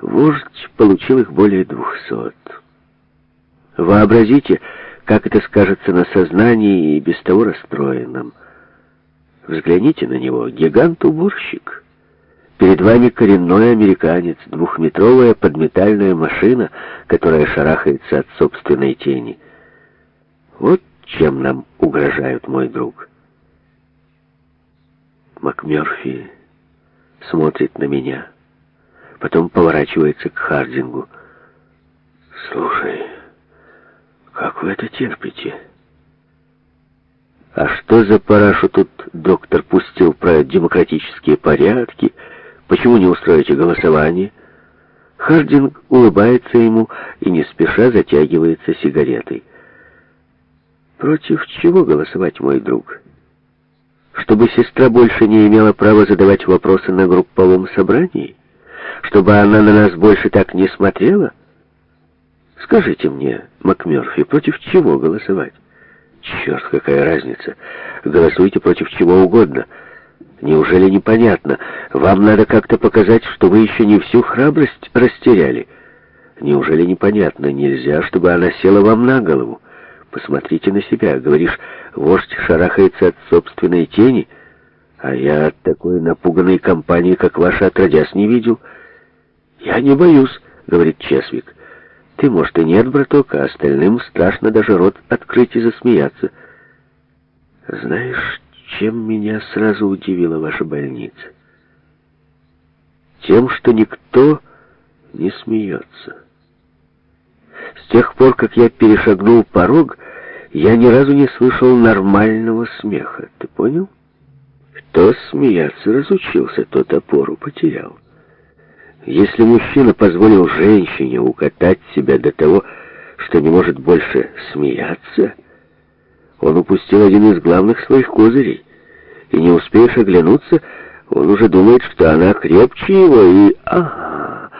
Вождь получил их более двухсот. Вообразите, как это скажется на сознании и без того расстроенном. Взгляните на него, гигант-уборщик. Перед вами коренной американец, двухметровая подметальная машина, которая шарахается от собственной тени. Вот чем нам угрожают, мой друг. МакМёрфи смотрит на меня потом поворачивается к Хардингу. «Слушай, как вы это терпите?» «А что за парашу тут доктор пустил про демократические порядки? Почему не устроите голосование?» Хардинг улыбается ему и не спеша затягивается сигаретой. «Против чего голосовать, мой друг? Чтобы сестра больше не имела права задавать вопросы на групповом собрании?» чтобы она на нас больше так не смотрела? Скажите мне, МакМёрфи, против чего голосовать? Черт, какая разница. Голосуйте против чего угодно. Неужели непонятно? Вам надо как-то показать, что вы еще не всю храбрость растеряли. Неужели непонятно? Нельзя, чтобы она села вам на голову. Посмотрите на себя. Говоришь, вождь шарахается от собственной тени, а я от такой напуганной компании, как ваша, отродясь не видел. «Я не боюсь», — говорит Чесвик. «Ты, может, и нет, браток, а остальным страшно даже рот открыть и засмеяться». «Знаешь, чем меня сразу удивила ваша больница?» «Тем, что никто не смеется. С тех пор, как я перешагнул порог, я ни разу не слышал нормального смеха. Ты понял? Кто смеяться разучился, тот опору потерял». Если мужчина позволил женщине укатать себя до того, что не может больше смеяться, он упустил один из главных своих козырей. И не успеешь оглянуться, он уже думает, что она крепче его, и... Ага,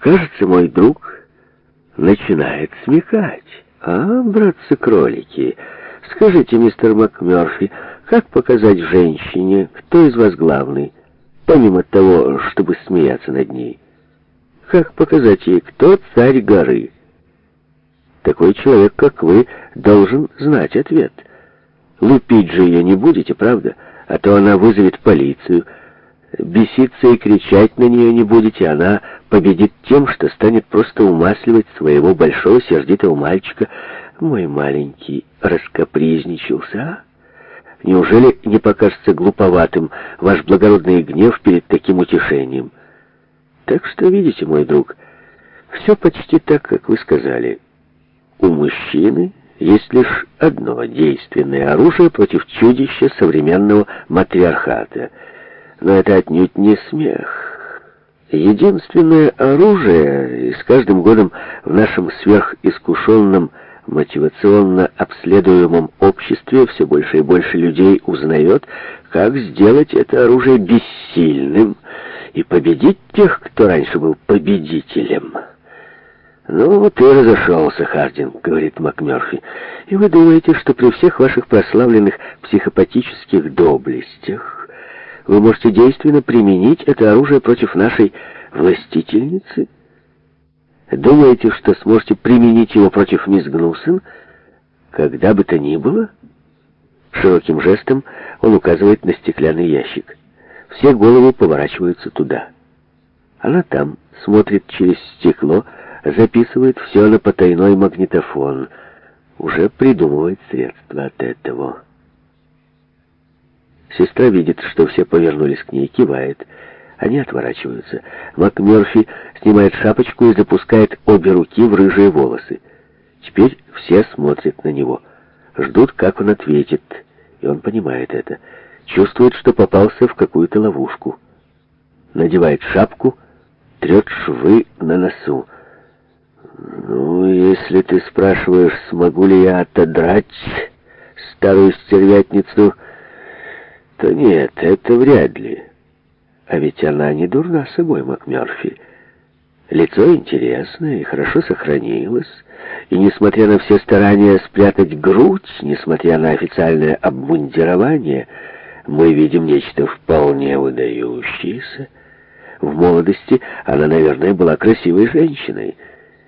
кажется, мой друг начинает смекать. А, братцы-кролики, скажите, мистер МакМёрфи, как показать женщине, кто из вас главный? Помимо того, чтобы смеяться над ней. Как показать ей, кто царь горы? Такой человек, как вы, должен знать ответ. Лупить же ее не будете, правда? А то она вызовет полицию. Беситься и кричать на нее не будете, она победит тем, что станет просто умасливать своего большого сердитого мальчика. Мой маленький раскопризничался, а? Неужели не покажется глуповатым ваш благородный гнев перед таким утешением? Так что, видите, мой друг, все почти так, как вы сказали. У мужчины есть лишь одно действенное оружие против чудища современного матриархата. Но это отнюдь не смех. Единственное оружие, и с каждым годом в нашем сверхискушенном мотивационно обследуемом обществе все больше и больше людей узнает, как сделать это оружие бессильным и победить тех, кто раньше был победителем. «Ну, вот и разошелся, Хардинг, — говорит МакМёрфи. «И вы думаете, что при всех ваших прославленных психопатических доблестях вы можете действенно применить это оружие против нашей властительницы?» Думаете, что сможете применить его против мисс Гнусон, когда бы то ни было? Широким жестом он указывает на стеклянный ящик. Все головы поворачиваются туда. Она там, смотрит через стекло, записывает все на потайной магнитофон. Уже придумывает средства от этого. Сестра видит, что все повернулись к ней, кивает. Они отворачиваются. МакМерфи снимает шапочку и запускает обе руки в рыжие волосы. Теперь все смотрят на него. Ждут, как он ответит. И он понимает это. Чувствует, что попался в какую-то ловушку. Надевает шапку, трет швы на носу. «Ну, если ты спрашиваешь, смогу ли я отодрать старую стервятницу, то нет, это вряд ли». А ведь она не дурна собой, МакМёрфи. Лицо интересное и хорошо сохранилось, и, несмотря на все старания спрятать грудь, несмотря на официальное обмундирование, мы видим нечто вполне выдающееся. В молодости она, наверное, была красивой женщиной —